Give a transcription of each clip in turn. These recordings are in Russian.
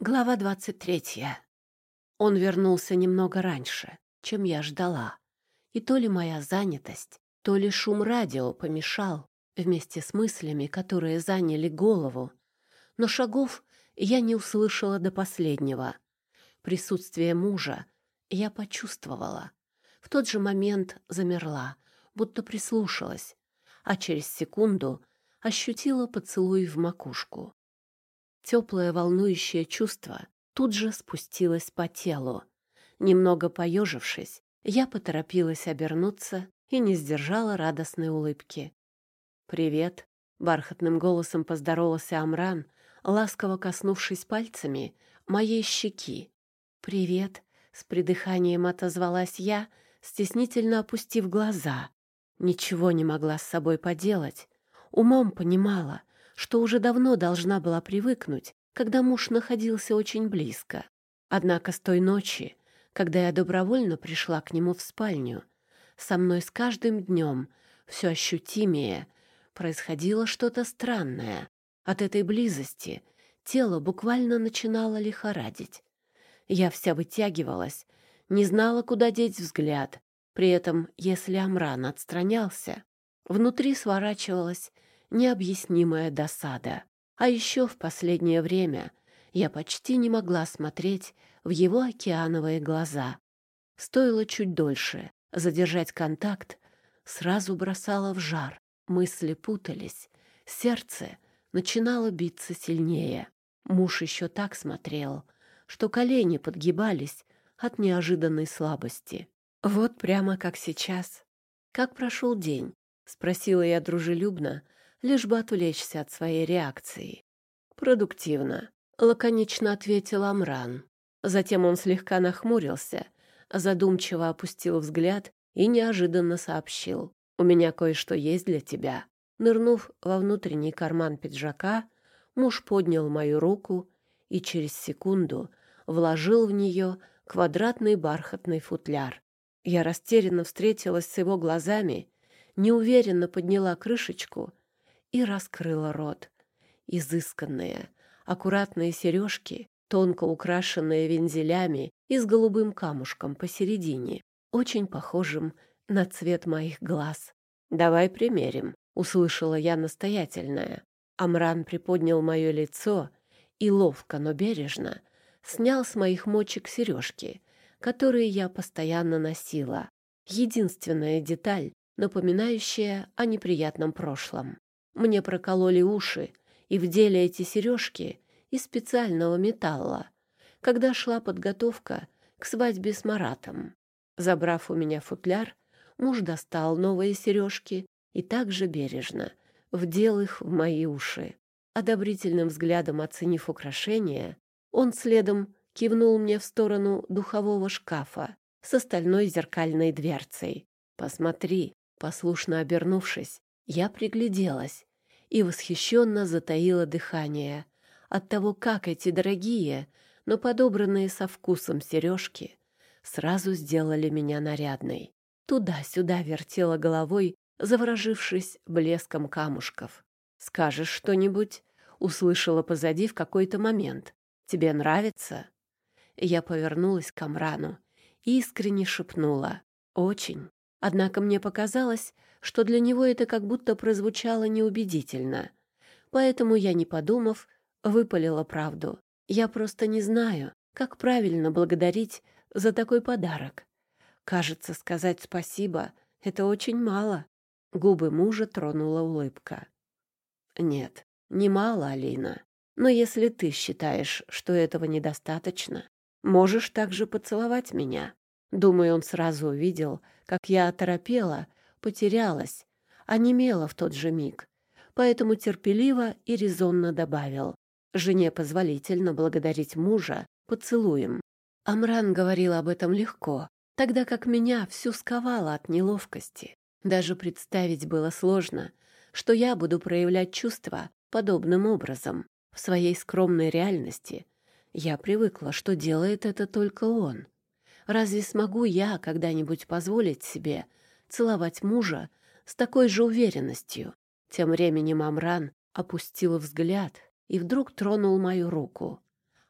Глава двадцать третья. Он вернулся немного раньше, чем я ждала. И то ли моя занятость, то ли шум радио помешал вместе с мыслями, которые заняли голову. Но шагов я не услышала до последнего. Присутствие мужа я почувствовала. В тот же момент замерла, будто прислушалась, а через секунду ощутила поцелуй в макушку. Теплое волнующее чувство тут же спустилось по телу. Немного поежившись, я поторопилась обернуться и не сдержала радостной улыбки. «Привет!» — бархатным голосом поздоровался Амран, ласково коснувшись пальцами моей щеки. «Привет!» — с придыханием отозвалась я, стеснительно опустив глаза. Ничего не могла с собой поделать. Умом понимала, что уже давно должна была привыкнуть, когда муж находился очень близко. Однако с той ночи, когда я добровольно пришла к нему в спальню, со мной с каждым днем все ощутимее происходило что-то странное. От этой близости тело буквально начинало лихорадить. Я вся вытягивалась, не знала, куда деть взгляд. При этом, если Амран отстранялся, внутри сворачивалась необъяснимая досада. А еще в последнее время я почти не могла смотреть в его океановые глаза. Стоило чуть дольше задержать контакт, сразу бросало в жар, мысли путались, сердце начинало биться сильнее. Муж еще так смотрел, что колени подгибались от неожиданной слабости. Вот прямо как сейчас. «Как прошел день?» — спросила я дружелюбно, лишь бы отвлечься от своей реакции. «Продуктивно», — лаконично ответил Амран. Затем он слегка нахмурился, задумчиво опустил взгляд и неожиданно сообщил. «У меня кое-что есть для тебя». Нырнув во внутренний карман пиджака, муж поднял мою руку и через секунду вложил в нее квадратный бархатный футляр. Я растерянно встретилась с его глазами, неуверенно подняла крышечку и раскрыла рот. Изысканные, аккуратные сережки, тонко украшенные вензелями и с голубым камушком посередине, очень похожим на цвет моих глаз. «Давай примерим», — услышала я настоятельная. Амран приподнял мое лицо и ловко, но бережно снял с моих мочек сережки, которые я постоянно носила. Единственная деталь, напоминающая о неприятном прошлом. Мне прокололи уши и вдели эти сережки из специального металла, когда шла подготовка к свадьбе с Маратом. Забрав у меня футляр, муж достал новые сережки и также бережно вдел их в мои уши. Одобрительным взглядом оценив украшения, он следом кивнул мне в сторону духового шкафа с остальной зеркальной дверцей. «Посмотри», послушно обернувшись, я пригляделась и восхищенно затаила дыхание от того, как эти дорогие, но подобранные со вкусом сережки сразу сделали меня нарядной. Туда-сюда вертела головой, заворожившись блеском камушков. «Скажешь что-нибудь?» — услышала позади в какой-то момент. «Тебе нравится?» Я повернулась к Амрану и искренне шепнула. «Очень». Однако мне показалось, что для него это как будто прозвучало неубедительно. Поэтому я, не подумав, выпалила правду. Я просто не знаю, как правильно благодарить за такой подарок. Кажется, сказать спасибо — это очень мало. Губы мужа тронула улыбка. Нет, не мало, Алина. Но если ты считаешь, что этого недостаточно, можешь также поцеловать меня. Думаю, он сразу увидел, как я оторопела, потерялась, онемела в тот же миг, поэтому терпеливо и резонно добавил. Жене позволительно благодарить мужа поцелуем. Амран говорил об этом легко, тогда как меня всю сковало от неловкости. Даже представить было сложно, что я буду проявлять чувства подобным образом. В своей скромной реальности я привыкла, что делает это только он. Разве смогу я когда-нибудь позволить себе целовать мужа с такой же уверенностью? Тем временем Амран опустил взгляд и вдруг тронул мою руку.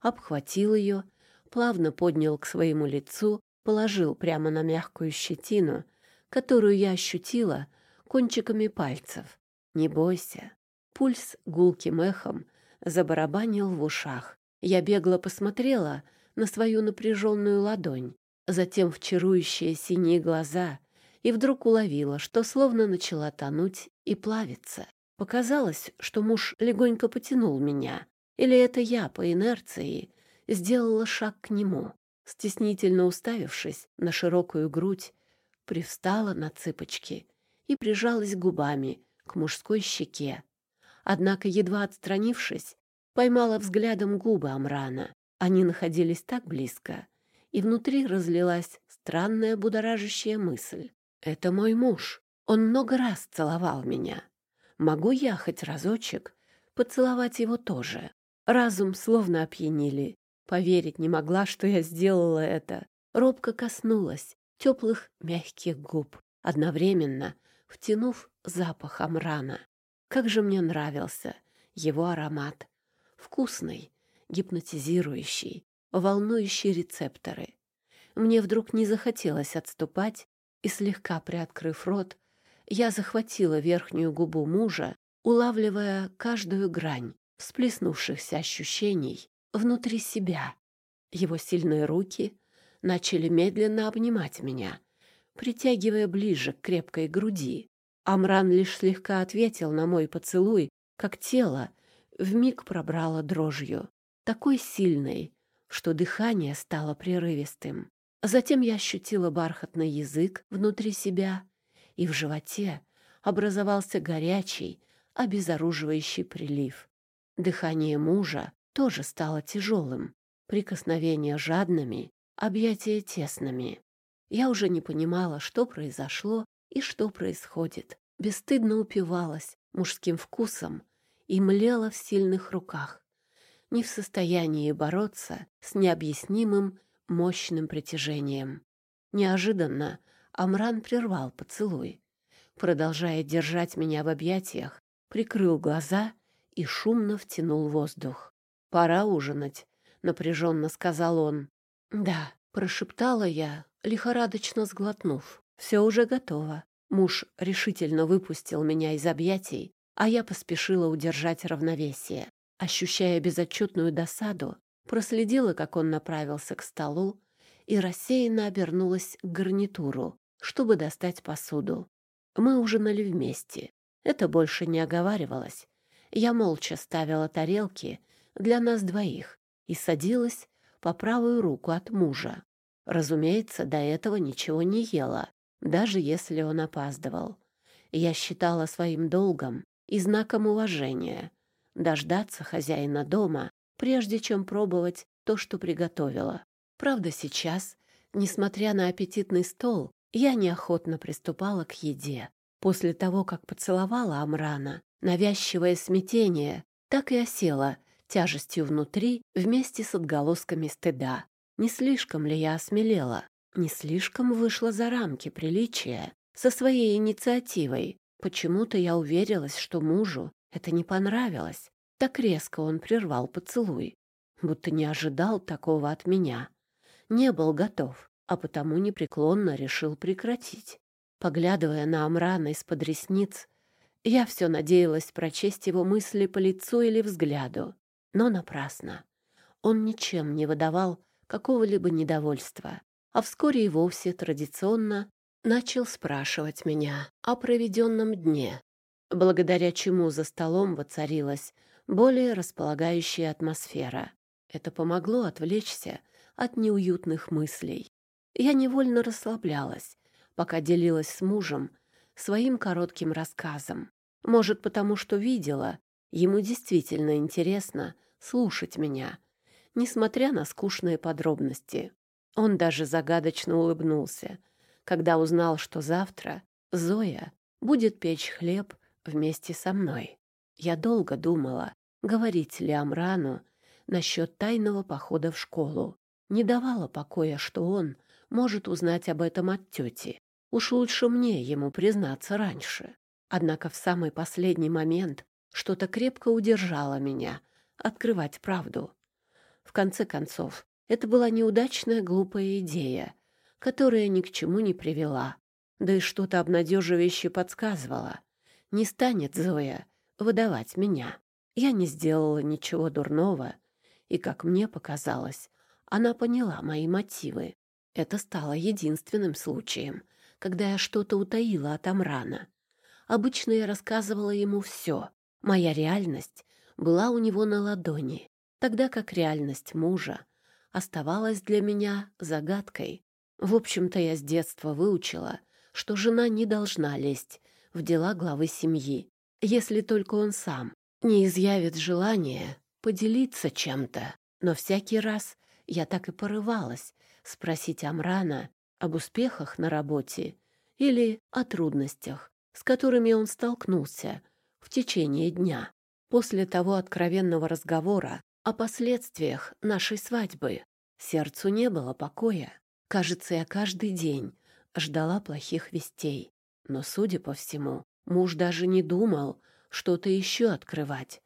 обхватил ее, плавно поднял к своему лицу, положил прямо на мягкую щетину, которую я ощутила кончиками пальцев. «Не бойся». Пульс гулким эхом забарабанил в ушах. Я бегло посмотрела на свою напряженную ладонь, затем в чарующие синие глаза и вдруг уловила, что словно начала тонуть и плавиться. Показалось, что муж легонько потянул меня, или это я по инерции сделала шаг к нему. Стеснительно уставившись на широкую грудь, привстала на цыпочки и прижалась губами к мужской щеке. Однако, едва отстранившись, поймала взглядом губы Амрана. Они находились так близко, и внутри разлилась странная будоражащая мысль. «Это мой муж. Он много раз целовал меня. Могу я хоть разочек поцеловать его тоже?» Разум словно опьянили. Поверить не могла, что я сделала это. Робко коснулась теплых мягких губ, одновременно втянув запах амрана. Как же мне нравился его аромат. Вкусный, гипнотизирующий, волнующий рецепторы. Мне вдруг не захотелось отступать, и, слегка приоткрыв рот, я захватила верхнюю губу мужа, улавливая каждую грань всплеснувшихся ощущений внутри себя. Его сильные руки начали медленно обнимать меня, притягивая ближе к крепкой груди. Амран лишь слегка ответил на мой поцелуй, как тело вмиг пробрало дрожью, такой сильной, что дыхание стало прерывистым. Затем я ощутила бархатный язык внутри себя, и в животе образовался горячий, обезоруживающий прилив. Дыхание мужа тоже стало тяжелым, прикосновения жадными, объятия тесными. Я уже не понимала, что произошло и что происходит. Бесстыдно упивалась мужским вкусом и млела в сильных руках, не в состоянии бороться с необъяснимым мощным притяжением. Неожиданно Амран прервал поцелуй. Продолжая держать меня в объятиях, прикрыл глаза и шумно втянул воздух. «Пора ужинать», — напряженно сказал он. «Да», — прошептала я, лихорадочно сглотнув. «Все уже готово». Муж решительно выпустил меня из объятий, а я поспешила удержать равновесие. Ощущая безотчетную досаду, проследила, как он направился к столу, и рассеянно обернулась к гарнитуру, чтобы достать посуду. Мы ужинали вместе. Это больше не оговаривалось. Я молча ставила тарелки для нас двоих и садилась по правую руку от мужа. Разумеется, до этого ничего не ела, даже если он опаздывал. Я считала своим долгом и знаком уважения дождаться хозяина дома, прежде чем пробовать то, что приготовила. Правда, сейчас, несмотря на аппетитный стол, я неохотно приступала к еде. После того, как поцеловала Амрана, навязчивое смятение так и осело тяжестью внутри вместе с отголосками стыда. Не слишком ли я осмелела? Не слишком вышла за рамки приличия со своей инициативой? Почему-то я уверилась, что мужу это не понравилось. Так резко он прервал поцелуй, будто не ожидал такого от меня. Не был готов, а потому непреклонно решил прекратить. Поглядывая на Амрана из-под ресниц, я все надеялась прочесть его мысли по лицу или взгляду, но напрасно. Он ничем не выдавал какого-либо недовольства, а вскоре и вовсе традиционно начал спрашивать меня о проведенном дне, благодаря чему за столом воцарилась более располагающая атмосфера. Это помогло отвлечься от неуютных мыслей. Я невольно расслаблялась, пока делилась с мужем своим коротким рассказом. Может, потому что видела, ему действительно интересно слушать меня, несмотря на скучные подробности. Он даже загадочно улыбнулся, когда узнал, что завтра Зоя будет печь хлеб вместе со мной. Я долго думала, говорить ли Амрану насчет тайного похода в школу. Не давала покоя, что он может узнать об этом от тети. Уж лучше мне ему признаться раньше. Однако в самый последний момент что-то крепко удержало меня открывать правду. В конце концов, это была неудачная глупая идея, которая ни к чему не привела. Да и что-то обнадеживающее подсказывало. Не станет Зоя выдавать меня. Я не сделала ничего дурного, и, как мне показалось, она поняла мои мотивы. Это стало единственным случаем, когда я что-то утаила от Амрана. Обычно я рассказывала ему все. Моя реальность была у него на ладони, тогда как реальность мужа оставалась для меня загадкой. В общем-то, я с детства выучила, что жена не должна лезть в дела главы семьи, если только он сам не изъявит желание поделиться чем-то. Но всякий раз я так и порывалась спросить Амрана об успехах на работе или о трудностях, с которыми он столкнулся в течение дня. После того откровенного разговора о последствиях нашей свадьбы сердцу не было покоя. Кажется, я каждый день ждала плохих вестей. Но, судя по всему, муж даже не думал что-то еще открывать.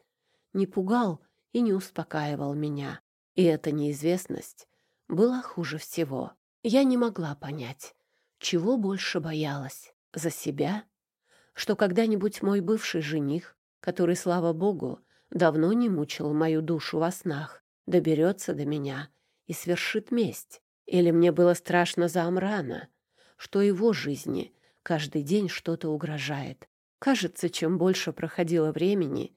Не пугал и не успокаивал меня. И эта неизвестность была хуже всего. Я не могла понять, чего больше боялась — за себя? Что когда-нибудь мой бывший жених, который, слава богу, давно не мучил мою душу во снах, доберется до меня и свершит месть? Или мне было страшно за Амрана, что его жизни каждый день что-то угрожает? Кажется, чем больше проходило времени,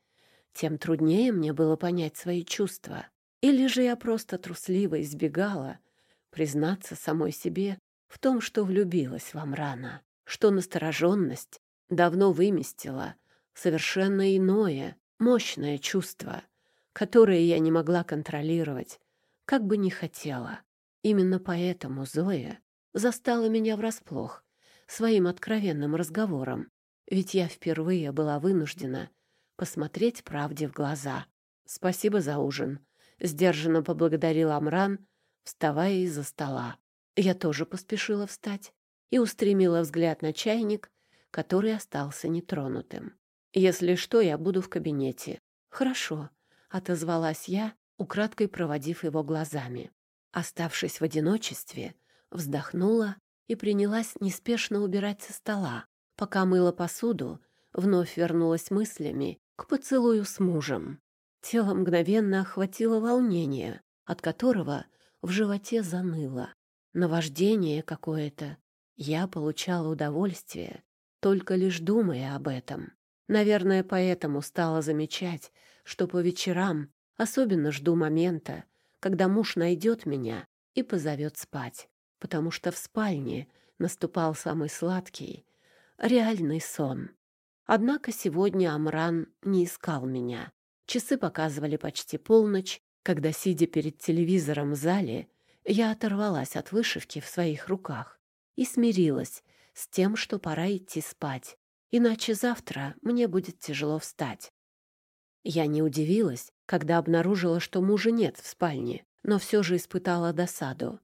тем труднее мне было понять свои чувства. Или же я просто трусливо избегала признаться самой себе в том, что влюбилась в Амрана, что настороженность давно выместила совершенно иное, мощное чувство, которое я не могла контролировать, как бы ни хотела. Именно поэтому Зоя застала меня врасплох своим откровенным разговором, ведь я впервые была вынуждена посмотреть правде в глаза. «Спасибо за ужин», — сдержанно поблагодарил Амран, вставая из-за стола. Я тоже поспешила встать и устремила взгляд на чайник, который остался нетронутым. «Если что, я буду в кабинете». «Хорошо», — отозвалась я, украдкой проводив его глазами. Оставшись в одиночестве, вздохнула и принялась неспешно убирать со стола. Пока мыла посуду, вновь вернулась мыслями к поцелую с мужем. Тело мгновенно охватило волнение, от которого в животе заныло. Наваждение какое-то. Я получала удовольствие, только лишь думая об этом. Наверное, поэтому стала замечать, что по вечерам особенно жду момента, когда муж найдет меня и позовет спать, потому что в спальне наступал самый сладкий, реальный сон. Однако сегодня Амран не искал меня. Часы показывали почти полночь, когда, сидя перед телевизором в зале, я оторвалась от вышивки в своих руках и смирилась с тем, что пора идти спать, иначе завтра мне будет тяжело встать. Я не удивилась, когда обнаружила, что мужа нет в спальне, но все же испытала досаду.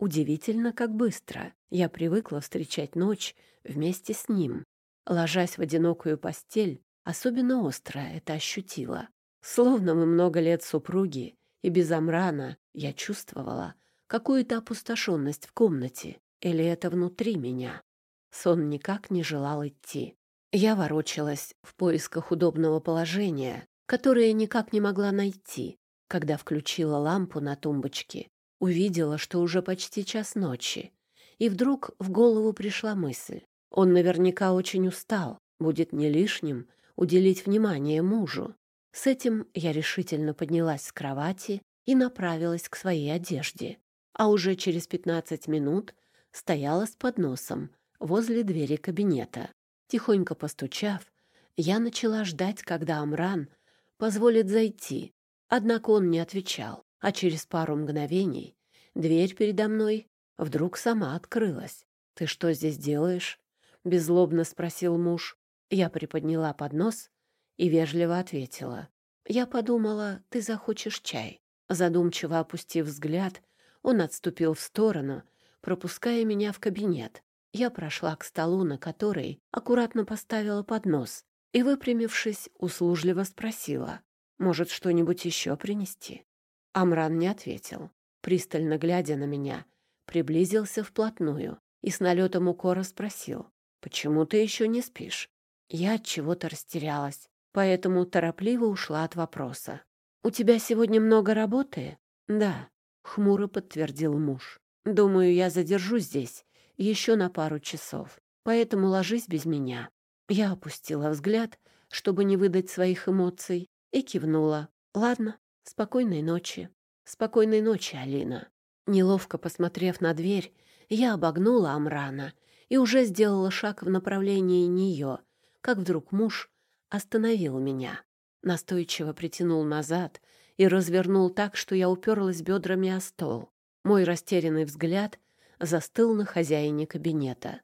Удивительно, как быстро я привыкла встречать ночь вместе с ним. Ложась в одинокую постель, особенно остро это ощутила. Словно мы много лет супруги, и без Амрана я чувствовала какую-то опустошенность в комнате, или это внутри меня. Сон никак не желал идти. Я ворочалась в поисках удобного положения, которое никак не могла найти. Когда включила лампу на тумбочке, увидела, что уже почти час ночи, и вдруг в голову пришла мысль. Он наверняка очень устал, будет не лишним уделить внимание мужу. С этим я решительно поднялась с кровати и направилась к своей одежде. А уже через пятнадцать минут стояла с подносом возле двери кабинета. Тихонько постучав, я начала ждать, когда Амран позволит зайти. Однако он не отвечал, а через пару мгновений дверь передо мной вдруг сама открылась. «Ты что здесь делаешь?» — беззлобно спросил муж. Я приподняла поднос и вежливо ответила. «Я подумала, ты захочешь чай». Задумчиво опустив взгляд, он отступил в сторону, пропуская меня в кабинет. Я прошла к столу, на который аккуратно поставила поднос, и, выпрямившись, услужливо спросила, «Может, что-нибудь еще принести?» Амран не ответил. Пристально глядя на меня, приблизился вплотную и с налетом укора спросил, «Почему ты еще не спишь?» Я от чего-то растерялась, поэтому торопливо ушла от вопроса. «У тебя сегодня много работы?» «Да», — хмуро подтвердил муж. «Думаю, я задержусь здесь еще на пару часов, поэтому ложись без меня». Я опустила взгляд, чтобы не выдать своих эмоций, и кивнула. «Ладно, спокойной ночи». «Спокойной ночи, Алина». Неловко посмотрев на дверь, я обогнула Амрана и уже сделала шаг в направлении нее, как вдруг муж остановил меня настойчиво притянул назад и развернул так, что я уперлась бедрами о стол. Мой растерянный взгляд застыл на хозяине кабинета.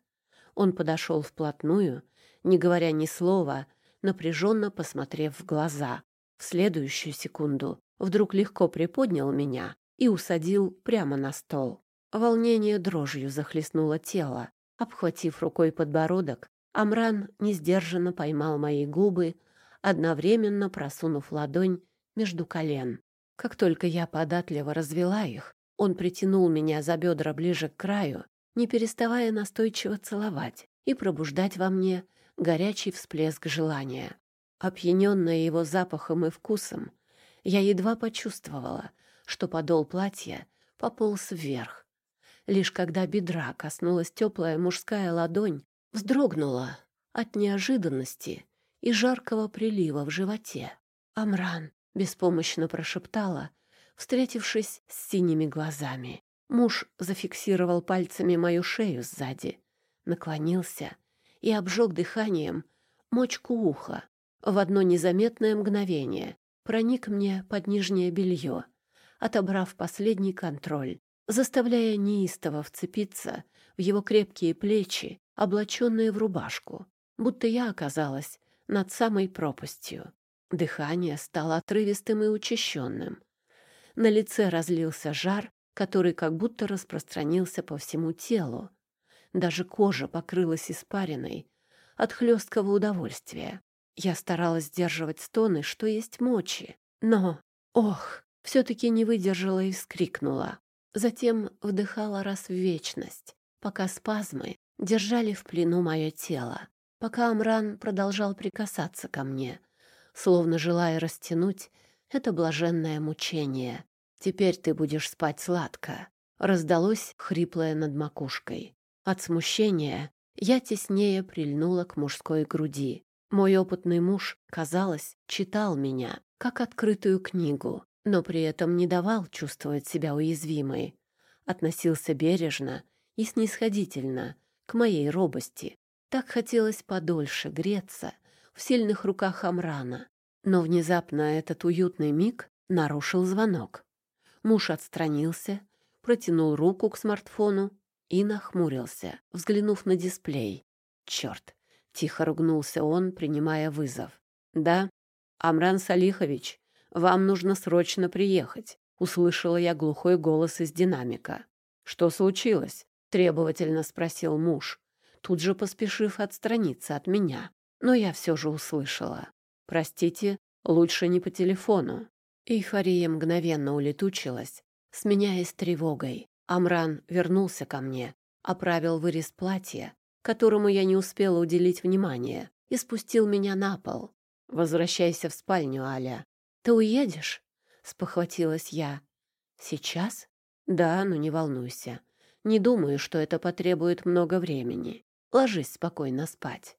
Он подошел вплотную, не говоря ни слова, напряженно посмотрев в глаза. В следующую секунду вдруг легко приподнял меня и усадил прямо на стол. Волнение дрожью захлестнуло тело. Обхватив рукой подбородок, Амран несдержанно поймал мои губы, одновременно просунув ладонь между колен. Как только я податливо развела их, он притянул меня за бедра ближе к краю, не переставая настойчиво целовать и пробуждать во мне горячий всплеск желания. Опьяненная его запахом и вкусом, я едва почувствовала, что подол платья пополз вверх. Лишь когда бедра коснулась теплая мужская ладонь, вздрогнула от неожиданности и жаркого прилива в животе. «Амран!» — беспомощно прошептала, встретившись с синими глазами. Муж зафиксировал пальцами мою шею сзади, наклонился и обжег дыханием мочку уха. В одно незаметное мгновение проник мне под нижнее белье, отобрав последний контроль, заставляя неистово вцепиться в его крепкие плечи, облаченные в рубашку, будто я оказалась над самой пропастью. Дыхание стало отрывистым и учащенным. На лице разлился жар, который как будто распространился по всему телу. Даже кожа покрылась испариной от хлесткого удовольствия. Я старалась сдерживать стоны, что есть мочи. Но, ох, все-таки не выдержала и вскрикнула. Затем вдыхала раз в вечность, пока спазмы держали в плену мое тело пока Амран продолжал прикасаться ко мне, словно желая растянуть это блаженное мучение. «Теперь ты будешь спать сладко», — раздалось хриплое над макушкой. От смущения я теснее прильнула к мужской груди. Мой опытный муж, казалось, читал меня, как открытую книгу, но при этом не давал чувствовать себя уязвимой. Относился бережно и снисходительно к моей робости, так хотелось подольше греться в сильных руках Амрана. Но внезапно этот уютный миг нарушил звонок. Муж отстранился, протянул руку к смартфону и нахмурился, взглянув на дисплей. «Черт!» — тихо ругнулся он, принимая вызов. «Да, Амран Салихович, вам нужно срочно приехать», — услышала я глухой голос из динамика. «Что случилось?» — требовательно спросил муж, тут же поспешив отстраниться от меня. Но я все же услышала. «Простите, лучше не по телефону». Эйфория мгновенно улетучилась, сменяясь тревогой. Амран вернулся ко мне, оправил вырез платья, которому я не успела уделить внимания, и спустил меня на пол. «Возвращайся в спальню, Аля». «Ты уедешь?» — спохватилась я. «Сейчас?» «Да, но не волнуйся. Не думаю, что это потребует много времени. Ложись спокойно спать.